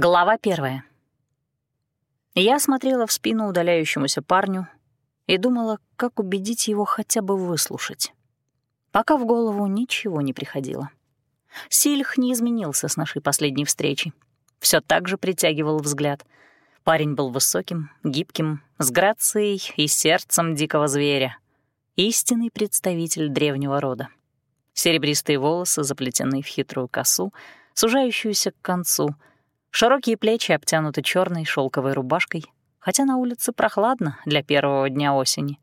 Глава первая. Я смотрела в спину удаляющемуся парню и думала, как убедить его хотя бы выслушать. Пока в голову ничего не приходило. Сильх не изменился с нашей последней встречи. Все так же притягивал взгляд. Парень был высоким, гибким, с грацией и сердцем дикого зверя. Истинный представитель древнего рода. Серебристые волосы заплетены в хитрую косу, сужающуюся к концу — Широкие плечи обтянуты черной шелковой рубашкой, хотя на улице прохладно для первого дня осени.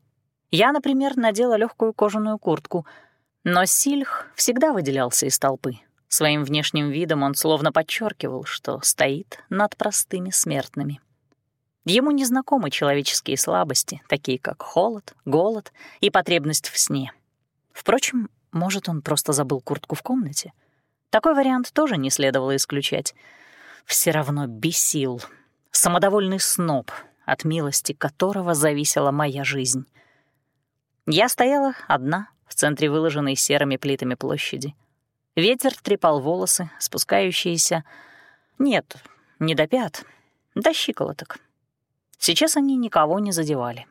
Я, например, надела легкую кожаную куртку, но Сильх всегда выделялся из толпы. Своим внешним видом он словно подчеркивал, что стоит над простыми смертными. Ему незнакомы человеческие слабости, такие как холод, голод и потребность в сне. Впрочем, может, он просто забыл куртку в комнате? Такой вариант тоже не следовало исключать — все равно бесил. Самодовольный сноб, от милости которого зависела моя жизнь. Я стояла одна в центре выложенной серыми плитами площади. Ветер трепал волосы, спускающиеся... Нет, не до пят, до щиколоток. Сейчас они никого не задевали.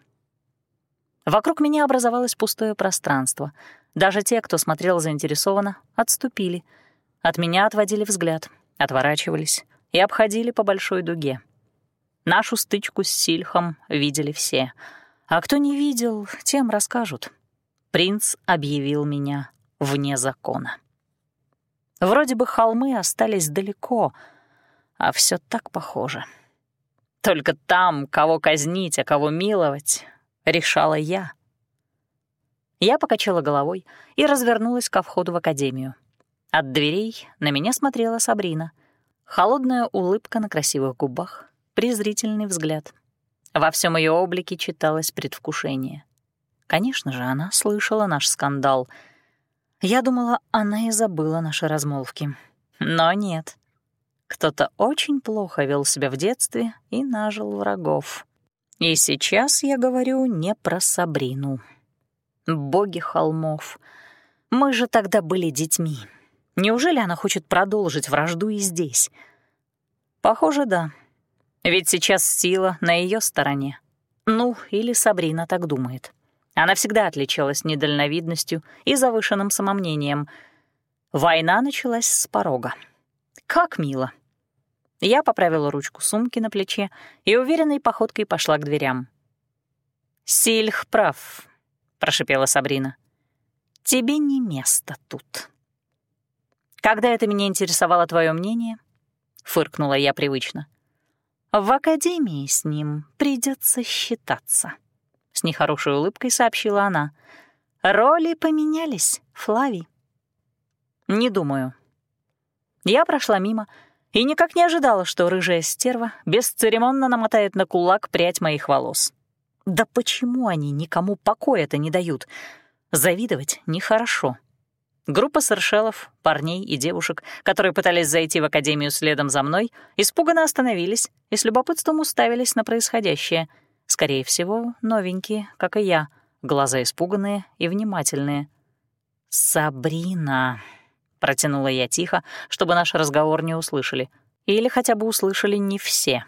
Вокруг меня образовалось пустое пространство. Даже те, кто смотрел заинтересованно, отступили. От меня отводили взгляд, отворачивались, и обходили по большой дуге. Нашу стычку с Сильхом видели все, а кто не видел, тем расскажут. Принц объявил меня вне закона. Вроде бы холмы остались далеко, а все так похоже. Только там, кого казнить, а кого миловать, решала я. Я покачала головой и развернулась ко входу в академию. От дверей на меня смотрела Сабрина — Холодная улыбка на красивых губах, презрительный взгляд. Во всем ее облике читалось предвкушение. Конечно же, она слышала наш скандал. Я думала, она и забыла наши размолвки. Но нет. Кто-то очень плохо вел себя в детстве и нажил врагов. И сейчас я говорю не про Сабрину. Боги холмов. Мы же тогда были детьми. Неужели она хочет продолжить вражду и здесь? Похоже, да. Ведь сейчас сила на ее стороне. Ну, или Сабрина так думает. Она всегда отличалась недальновидностью и завышенным самомнением. Война началась с порога. Как мило. Я поправила ручку сумки на плече и уверенной походкой пошла к дверям. «Сильх прав», — прошипела Сабрина. «Тебе не место тут». «Когда это меня интересовало твое мнение?» — фыркнула я привычно. «В академии с ним придется считаться», — с нехорошей улыбкой сообщила она. «Роли поменялись, Флави». «Не думаю». Я прошла мимо и никак не ожидала, что рыжая стерва бесцеремонно намотает на кулак прядь моих волос. Да почему они никому покоя-то не дают? Завидовать нехорошо. Группа сэршелов, парней и девушек, которые пытались зайти в академию следом за мной, испуганно остановились и с любопытством уставились на происходящее. Скорее всего, новенькие, как и я, глаза испуганные и внимательные. «Сабрина», — протянула я тихо, чтобы наш разговор не услышали. Или хотя бы услышали не все.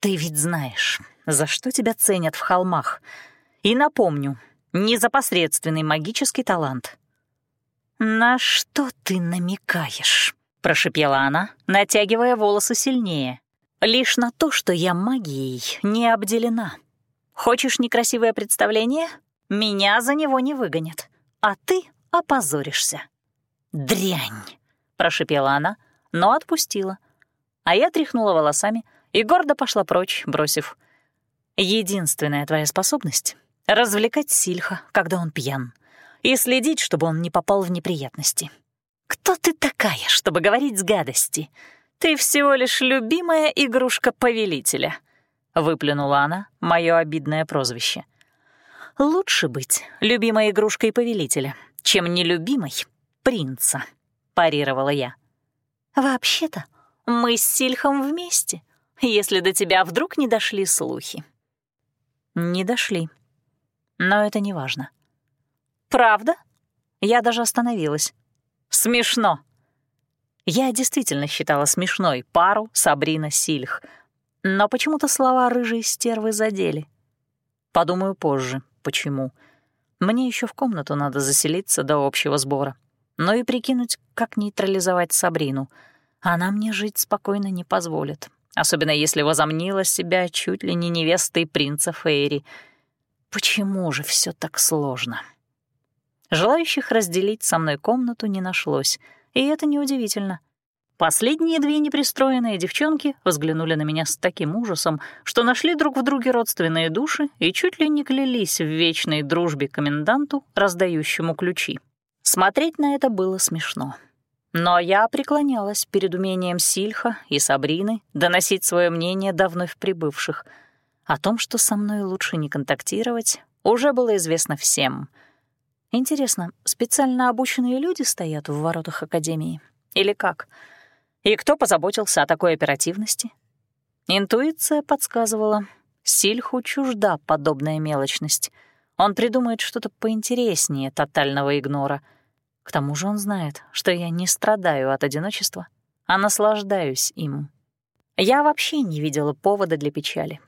«Ты ведь знаешь, за что тебя ценят в холмах. И напомню, не за посредственный магический талант, «На что ты намекаешь?» — прошипела она, натягивая волосы сильнее. «Лишь на то, что я магией не обделена. Хочешь некрасивое представление? Меня за него не выгонят, а ты опозоришься». «Дрянь!» — прошипела она, но отпустила. А я тряхнула волосами и гордо пошла прочь, бросив. «Единственная твоя способность — развлекать Сильха, когда он пьян и следить, чтобы он не попал в неприятности. «Кто ты такая, чтобы говорить с гадости? Ты всего лишь любимая игрушка повелителя», — выплюнула она мое обидное прозвище. «Лучше быть любимой игрушкой повелителя, чем нелюбимой принца», — парировала я. «Вообще-то мы с Сильхом вместе, если до тебя вдруг не дошли слухи». «Не дошли. Но это не важно. «Правда?» Я даже остановилась. «Смешно». Я действительно считала смешной пару Сабрина Сильх, но почему-то слова рыжей стервы задели. Подумаю позже, почему. Мне еще в комнату надо заселиться до общего сбора. Но и прикинуть, как нейтрализовать Сабрину. Она мне жить спокойно не позволит, особенно если возомнила себя чуть ли не невестой принца Фейри. Почему же все так сложно? Желающих разделить со мной комнату не нашлось, и это неудивительно. Последние две непристроенные девчонки взглянули на меня с таким ужасом, что нашли друг в друге родственные души и чуть ли не клялись в вечной дружбе коменданту, раздающему ключи. Смотреть на это было смешно. Но я преклонялась перед умением Сильха и Сабрины доносить свое мнение до вновь прибывших. О том, что со мной лучше не контактировать, уже было известно всем. Интересно, специально обученные люди стоят в воротах Академии? Или как? — и кто позаботился о такой оперативности? Интуиция подсказывала, Сильху чужда подобная мелочность. Он придумает что-то поинтереснее тотального игнора. К тому же он знает, что я не страдаю от одиночества, а наслаждаюсь им. Я вообще не видела повода для печали.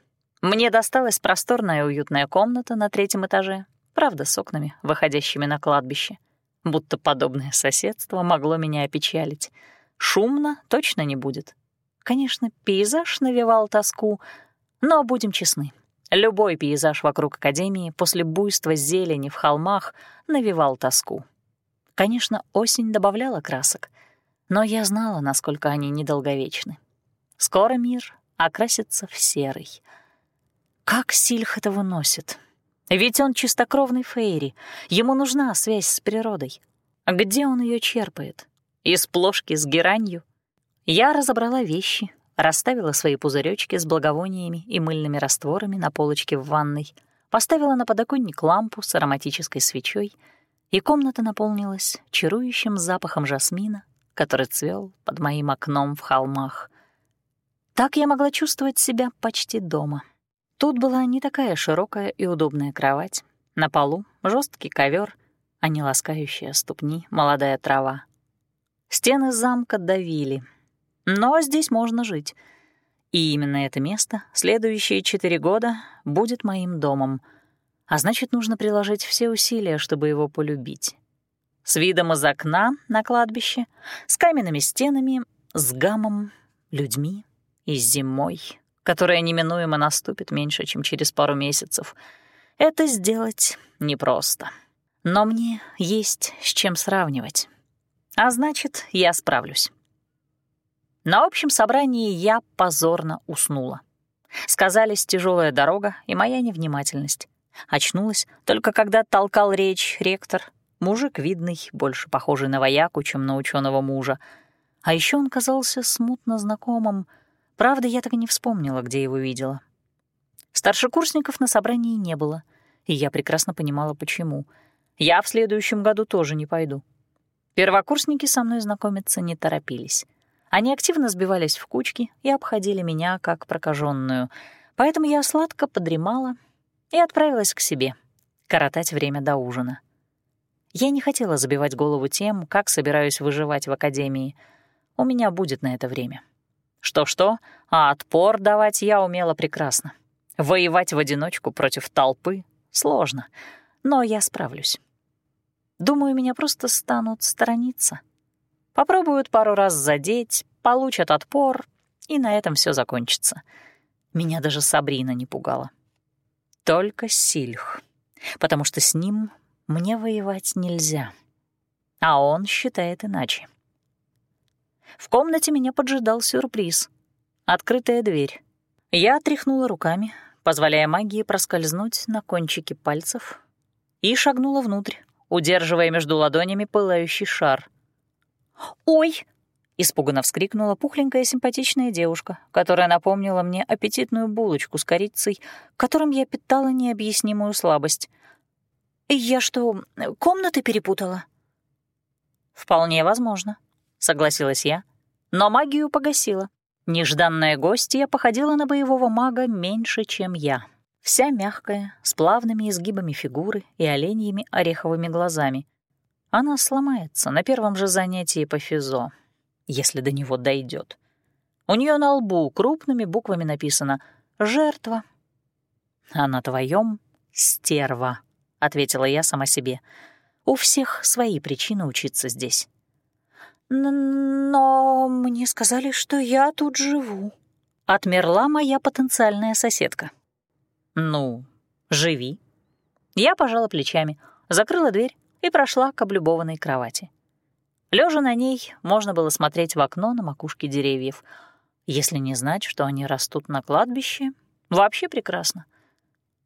Мне досталась просторная уютная комната на третьем этаже, правда, с окнами, выходящими на кладбище. Будто подобное соседство могло меня опечалить — Шумно точно не будет. Конечно, пейзаж навевал тоску, но будем честны. Любой пейзаж вокруг Академии после буйства зелени в холмах навевал тоску. Конечно, осень добавляла красок, но я знала, насколько они недолговечны. Скоро мир окрасится в серый. Как Сильх это выносит? Ведь он чистокровный Фейри, ему нужна связь с природой. Где он ее черпает? из плошки с геранью. Я разобрала вещи, расставила свои пузыречки с благовониями и мыльными растворами на полочке в ванной, поставила на подоконник лампу с ароматической свечой, и комната наполнилась чарующим запахом жасмина, который цвел под моим окном в холмах. Так я могла чувствовать себя почти дома. Тут была не такая широкая и удобная кровать, на полу жесткий ковер, а не ласкающая ступни молодая трава. Стены замка давили. Но здесь можно жить. И именно это место следующие четыре года будет моим домом. А значит, нужно приложить все усилия, чтобы его полюбить. С видом из окна на кладбище, с каменными стенами, с гамом, людьми и зимой, которая неминуемо наступит меньше, чем через пару месяцев. Это сделать непросто. Но мне есть с чем сравнивать. А значит, я справлюсь. На общем собрании я позорно уснула. Сказались тяжелая дорога и моя невнимательность. Очнулась только когда толкал речь ректор, мужик видный, больше похожий на вояку, чем на ученого мужа. А еще он казался смутно знакомым. Правда, я так и не вспомнила, где его видела. Старшекурсников на собрании не было, и я прекрасно понимала, почему. Я в следующем году тоже не пойду. Первокурсники со мной знакомиться не торопились. Они активно сбивались в кучки и обходили меня как прокаженную, поэтому я сладко подремала и отправилась к себе, коротать время до ужина. Я не хотела забивать голову тем, как собираюсь выживать в академии. У меня будет на это время. Что-что, а отпор давать я умела прекрасно. Воевать в одиночку против толпы сложно, но я справлюсь. Думаю, меня просто станут сторониться. Попробуют пару раз задеть, получат отпор, и на этом все закончится. Меня даже Сабрина не пугала. Только Сильх, потому что с ним мне воевать нельзя. А он считает иначе. В комнате меня поджидал сюрприз. Открытая дверь. Я отряхнула руками, позволяя магии проскользнуть на кончики пальцев, и шагнула внутрь, удерживая между ладонями пылающий шар. «Ой!» — испуганно вскрикнула пухленькая симпатичная девушка, которая напомнила мне аппетитную булочку с корицей, которым я питала необъяснимую слабость. «Я что, комнаты перепутала?» «Вполне возможно», — согласилась я, но магию погасила. Нежданная гостья походила на боевого мага меньше, чем я вся мягкая, с плавными изгибами фигуры и оленьими ореховыми глазами. Она сломается на первом же занятии по физо. если до него дойдет. У нее на лбу крупными буквами написано «Жертва». «А на твоем стерва», — ответила я сама себе. «У всех свои причины учиться здесь». «Но мне сказали, что я тут живу», — отмерла моя потенциальная соседка. «Ну, живи». Я пожала плечами, закрыла дверь и прошла к облюбованной кровати. Лежа на ней, можно было смотреть в окно на макушке деревьев — если не знать, что они растут на кладбище, вообще прекрасно.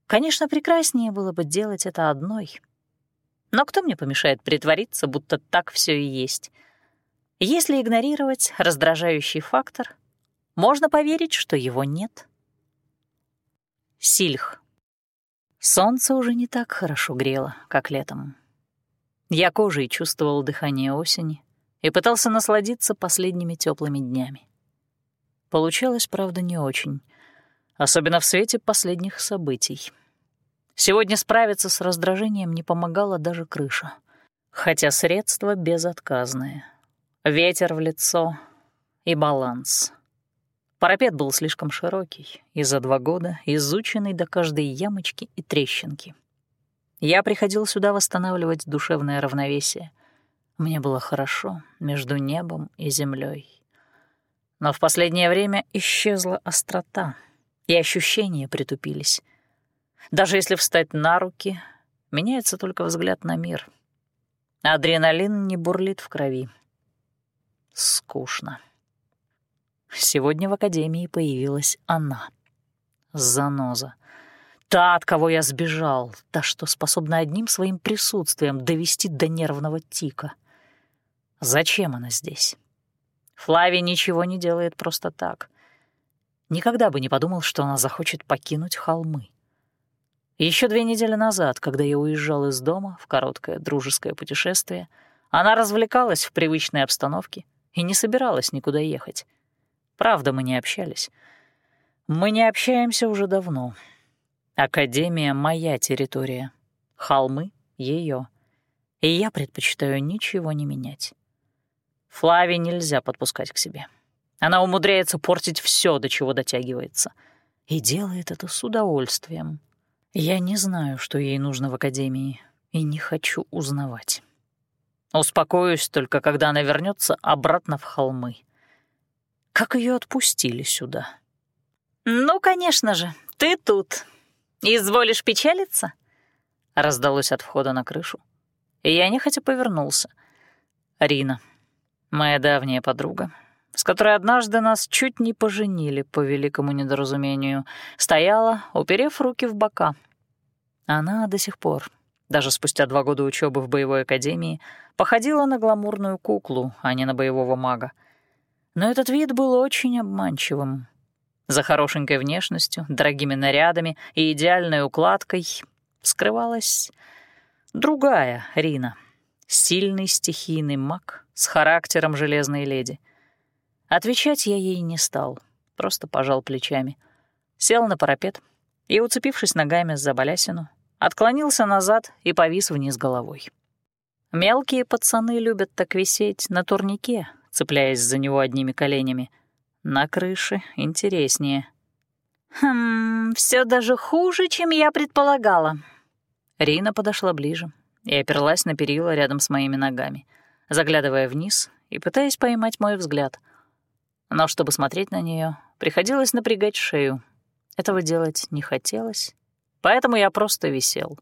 Конечно, прекраснее было бы делать это одной. Но кто мне помешает притвориться, будто так все и есть? Если игнорировать раздражающий фактор, можно поверить, что его нет. Сильх. Солнце уже не так хорошо грело, как летом. Я кожей чувствовал дыхание осени и пытался насладиться последними теплыми днями. Получалось, правда, не очень. Особенно в свете последних событий. Сегодня справиться с раздражением не помогала даже крыша. Хотя средство безотказное. Ветер в лицо и баланс. Парапет был слишком широкий и за два года изученный до каждой ямочки и трещинки. Я приходил сюда восстанавливать душевное равновесие. Мне было хорошо между небом и землей. Но в последнее время исчезла острота, и ощущения притупились. Даже если встать на руки, меняется только взгляд на мир. Адреналин не бурлит в крови. Скучно. Сегодня в Академии появилась она. Заноза. Та, от кого я сбежал, та, что способна одним своим присутствием довести до нервного тика. Зачем она здесь? Флави ничего не делает просто так. Никогда бы не подумал, что она захочет покинуть холмы. Еще две недели назад, когда я уезжал из дома в короткое дружеское путешествие, она развлекалась в привычной обстановке и не собиралась никуда ехать. Правда, мы не общались. Мы не общаемся уже давно. Академия — моя территория, холмы — ее, и я предпочитаю ничего не менять. Флави нельзя подпускать к себе. Она умудряется портить все, до чего дотягивается. И делает это с удовольствием. Я не знаю, что ей нужно в академии, и не хочу узнавать. Успокоюсь только, когда она вернется обратно в холмы. Как ее отпустили сюда? «Ну, конечно же, ты тут. Изволишь печалиться?» Раздалось от входа на крышу. И я нехотя повернулся. Рина моя давняя подруга, с которой однажды нас чуть не поженили по великому недоразумению, стояла, уперев руки в бока. Она до сих пор, даже спустя два года учебы в боевой академии, походила на гламурную куклу, а не на боевого мага. Но этот вид был очень обманчивым. За хорошенькой внешностью, дорогими нарядами и идеальной укладкой скрывалась другая Рина — Сильный стихийный маг с характером железной леди. Отвечать я ей не стал, просто пожал плечами. Сел на парапет и, уцепившись ногами за балясину, отклонился назад и повис вниз головой. Мелкие пацаны любят так висеть на турнике, цепляясь за него одними коленями. На крыше интереснее. «Хм, все даже хуже, чем я предполагала». Рина подошла ближе, и оперлась на перила рядом с моими ногами, заглядывая вниз и пытаясь поймать мой взгляд. Но чтобы смотреть на нее, приходилось напрягать шею. Этого делать не хотелось, поэтому я просто висел.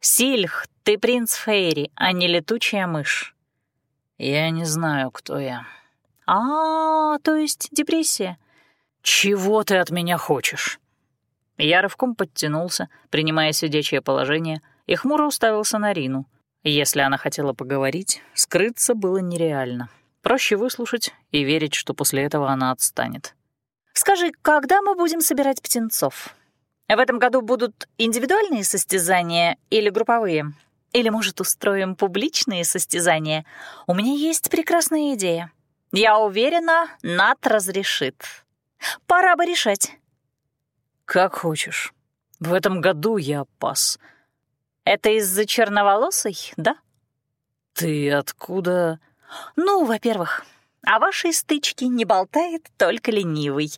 «Сильх, ты принц Фейри, а не летучая мышь». «Я не знаю, кто я». «А, то есть депрессия?» «Чего ты от меня хочешь?» Я рывком подтянулся, принимая сидячее положение — и хмуро уставился на Рину. Если она хотела поговорить, скрыться было нереально. Проще выслушать и верить, что после этого она отстанет. «Скажи, когда мы будем собирать птенцов? В этом году будут индивидуальные состязания или групповые? Или, может, устроим публичные состязания? У меня есть прекрасная идея. Я уверена, Нат разрешит. Пора бы решать». «Как хочешь. В этом году я пас», это из-за черноволосой, да? Ты откуда? Ну, во-первых, О вашей стычке не болтает только ленивый.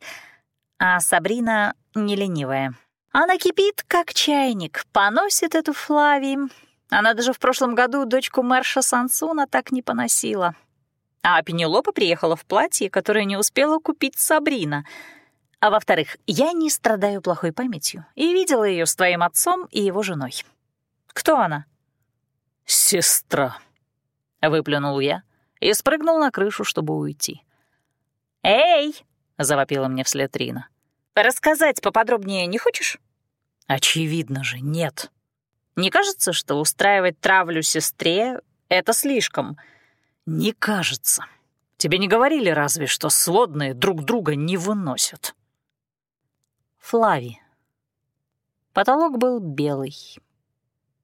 А Сабрина не ленивая. Она кипит, как чайник, поносит эту Флави. Она даже в прошлом году дочку мэрша Сансуна так не поносила. А Пенелопа приехала в платье, которое не успела купить Сабрина. А во-вторых, я не страдаю плохой памятью и видела ее с твоим отцом и его женой. Кто она? «Сестра», — выплюнул я и спрыгнул на крышу, чтобы уйти. «Эй!» — завопила мне вслед Рина. «Рассказать поподробнее не хочешь?» «Очевидно же, нет». «Не кажется, что устраивать травлю сестре — это слишком?» «Не кажется. Тебе не говорили разве, что сводные друг друга не выносят?» Флави. Потолок был белый.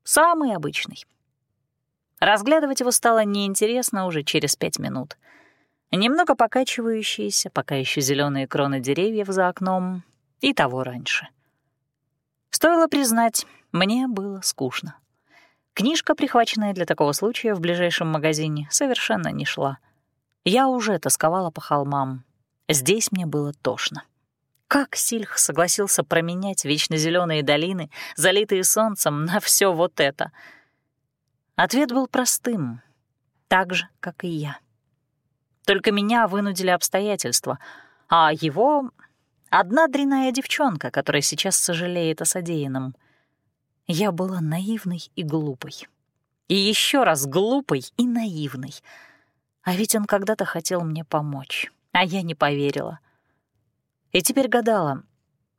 Самый обычный. Разглядывать его стало неинтересно уже через пять минут. Немного покачивающиеся, пока еще зеленые кроны деревьев за окном, и того раньше. Стоило признать, мне было скучно. Книжка, прихваченная для такого случая в ближайшем магазине, совершенно не шла. Я уже тосковала по холмам. Здесь мне было тошно. Как Сильх согласился променять вечно зеленые долины, залитые солнцем, на все вот это — Ответ был простым, так же, как и я. Только меня вынудили обстоятельства, а его — одна дряная девчонка, которая сейчас сожалеет о содеянном. Я была наивной и глупой. И еще раз глупой и наивной. А ведь он когда-то хотел мне помочь, а я не поверила. И теперь гадала,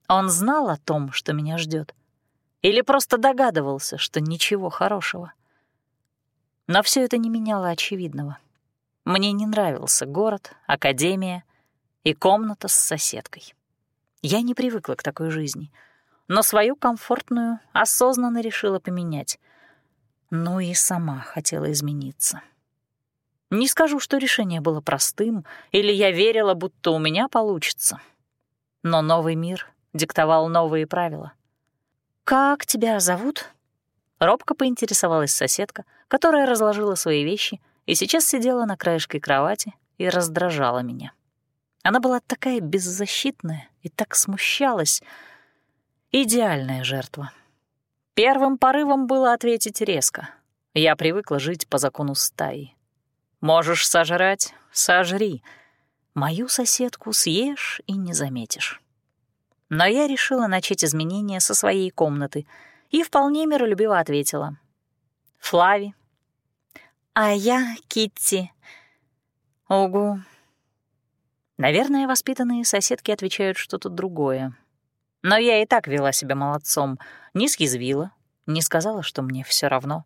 он знал о том, что меня ждет, Или просто догадывался, что ничего хорошего? Но все это не меняло очевидного. Мне не нравился город, академия и комната с соседкой. Я не привыкла к такой жизни, но свою комфортную осознанно решила поменять. Ну и сама хотела измениться. Не скажу, что решение было простым, или я верила, будто у меня получится. Но новый мир диктовал новые правила. «Как тебя зовут?» Робко поинтересовалась соседка, которая разложила свои вещи и сейчас сидела на краешке кровати и раздражала меня. Она была такая беззащитная и так смущалась. Идеальная жертва. Первым порывом было ответить резко. Я привыкла жить по закону стаи. Можешь сожрать — сожри. Мою соседку съешь и не заметишь. Но я решила начать изменения со своей комнаты — и вполне миролюбиво ответила. «Флави». «А я Китти». «Угу». Наверное, воспитанные соседки отвечают что-то другое. Но я и так вела себя молодцом, не съязвила, не сказала, что мне все равно.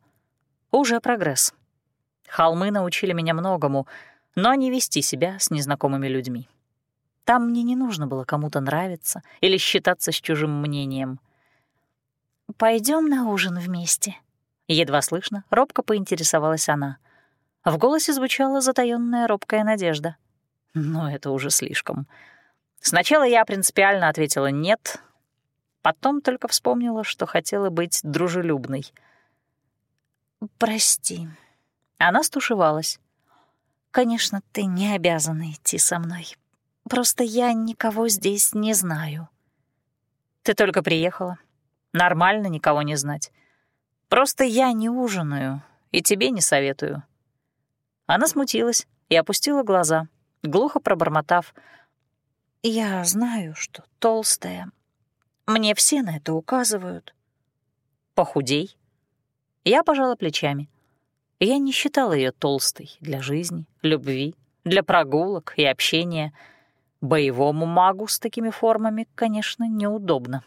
Уже прогресс. Холмы научили меня многому, но не вести себя с незнакомыми людьми. Там мне не нужно было кому-то нравиться или считаться с чужим мнением — Пойдем на ужин вместе?» Едва слышно, робко поинтересовалась она. В голосе звучала затаённая робкая надежда. Но это уже слишком. Сначала я принципиально ответила «нет», потом только вспомнила, что хотела быть дружелюбной. «Прости». Она стушевалась. «Конечно, ты не обязана идти со мной. Просто я никого здесь не знаю». «Ты только приехала. Нормально никого не знать. Просто я не ужинаю и тебе не советую». Она смутилась и опустила глаза, глухо пробормотав. «Я знаю, что толстая. Мне все на это указывают». «Похудей». Я пожала плечами. Я не считала ее толстой для жизни, любви, для прогулок и общения. Боевому магу с такими формами, конечно, неудобно.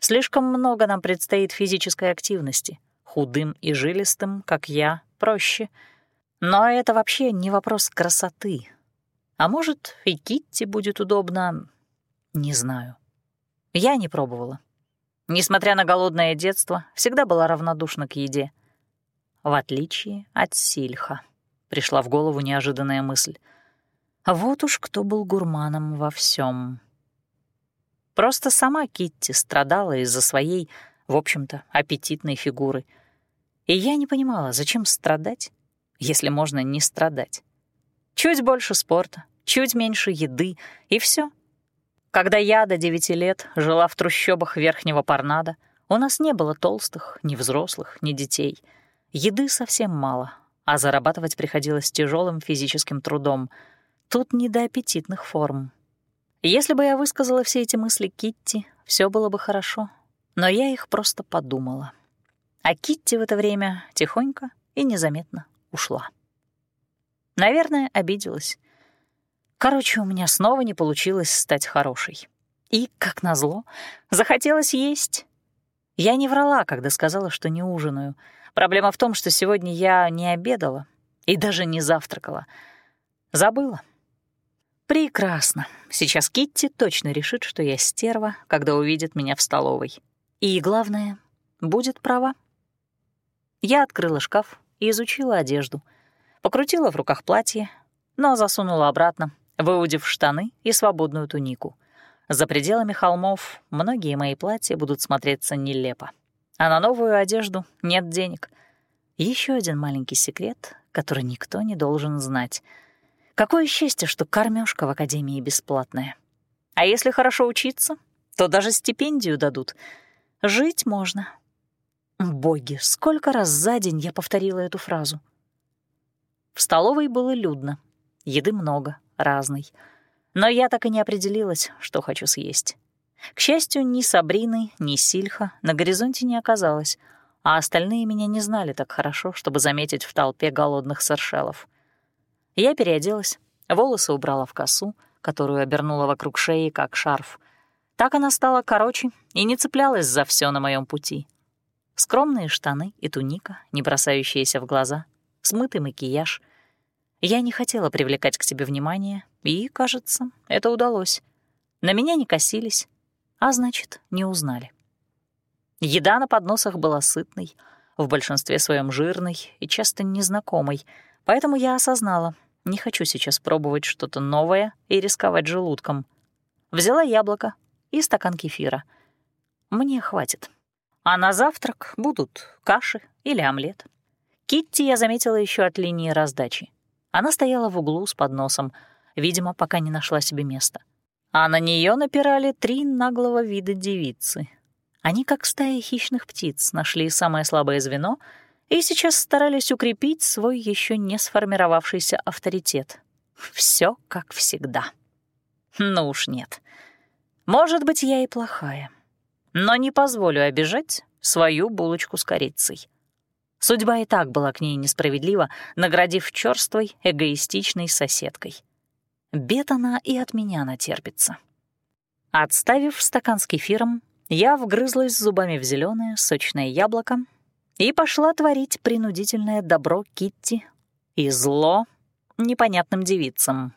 Слишком много нам предстоит физической активности. Худым и жилистым, как я, проще. Но это вообще не вопрос красоты. А может, и Китти будет удобно, не знаю. Я не пробовала. Несмотря на голодное детство, всегда была равнодушна к еде. В отличие от Сильха, пришла в голову неожиданная мысль. Вот уж кто был гурманом во всем. Просто сама Китти страдала из-за своей, в общем-то, аппетитной фигуры. И я не понимала, зачем страдать, если можно не страдать. Чуть больше спорта, чуть меньше еды, и все. Когда я до девяти лет жила в трущобах Верхнего Парнада, у нас не было толстых, ни взрослых, ни детей. Еды совсем мало, а зарабатывать приходилось тяжелым физическим трудом. Тут не до аппетитных форм. Если бы я высказала все эти мысли Китти, все было бы хорошо, но я их просто подумала. А Китти в это время тихонько и незаметно ушла. Наверное, обиделась. Короче, у меня снова не получилось стать хорошей. И, как назло, захотелось есть. Я не врала, когда сказала, что не ужинаю. Проблема в том, что сегодня я не обедала и даже не завтракала. Забыла. Прекрасно. Сейчас Китти точно решит, что я стерва, когда увидит меня в столовой. И главное, будет права. Я открыла шкаф и изучила одежду. Покрутила в руках платье, но засунула обратно, выудив штаны и свободную тунику. За пределами холмов многие мои платья будут смотреться нелепо. А на новую одежду нет денег. Еще один маленький секрет, который никто не должен знать. Какое счастье, что кормежка в академии бесплатная. А если хорошо учиться, то даже стипендию дадут. Жить можно. Боги, сколько раз за день я повторила эту фразу. В столовой было людно. Еды много, разной. Но я так и не определилась, что хочу съесть. К счастью, ни Сабрины, ни Сильха на горизонте не оказалось, а остальные меня не знали так хорошо, чтобы заметить в толпе голодных саршелов. Я переоделась, волосы убрала в косу, которую обернула вокруг шеи, как шарф. Так она стала короче и не цеплялась за все на моем пути. Скромные штаны и туника, не бросающиеся в глаза, смытый макияж. Я не хотела привлекать к себе внимание, и, кажется, это удалось. На меня не косились, а значит, не узнали. Еда на подносах была сытной, в большинстве своем жирной и часто незнакомой, поэтому я осознала, не хочу сейчас пробовать что-то новое и рисковать желудком. Взяла яблоко и стакан кефира. Мне хватит. А на завтрак будут каши или омлет. Китти я заметила еще от линии раздачи. Она стояла в углу с подносом, видимо, пока не нашла себе места. А на нее напирали три наглого вида девицы. Они, как стая хищных птиц, нашли самое слабое звено и сейчас старались укрепить свой еще не сформировавшийся авторитет. Все как всегда. Ну уж нет. Может быть, я и плохая но не позволю обижать свою булочку с корицей. Судьба и так была к ней несправедлива, наградив чёрствой, эгоистичной соседкой. Бед она и от меня натерпится. Отставив стакан с кефиром, я вгрызлась зубами в зеленое сочное яблоко и пошла творить принудительное добро Китти и зло непонятным девицам.